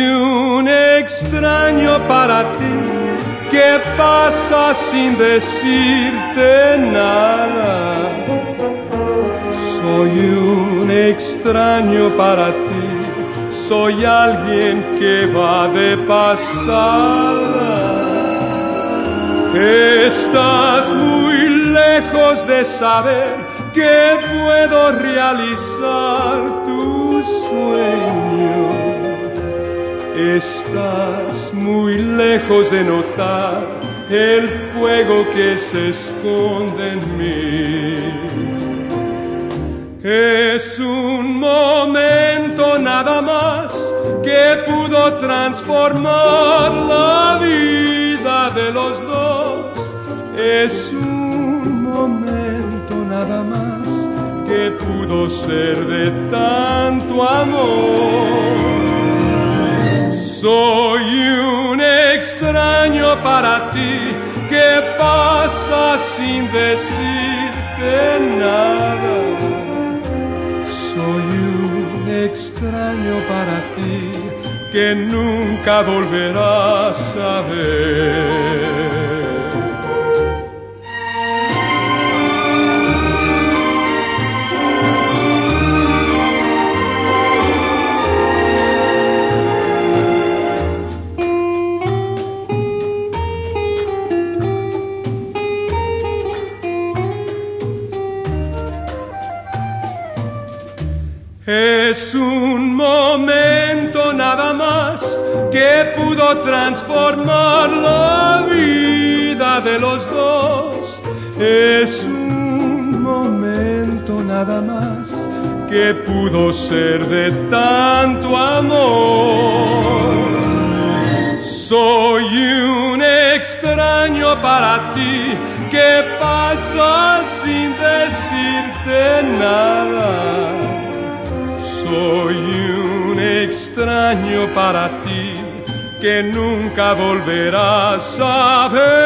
Soy un extraño para ti que pasa sin decirte nada. Soy un extraño para ti, soy alguien que va de pasada. Estás muy lejos de saber que puedo realizar Estás muy lejos de notar el fuego que se esconde en mí. Es un momento nada más que pudo transformar la vida de los dos. Es un momento nada más que pudo ser de tanto amor. Soy un extraño para ti que pasa sin decirte nada. Soy un extraño para ti que nunca volverás a ver. Es un momento nada más que pudo transformar la vida de los dos. Es un momento nada más que pudo ser de tanto amor. Soy un extraño para ti que pasa sin decirte nada. Soy un extraño para ti que nunca volverás a ver.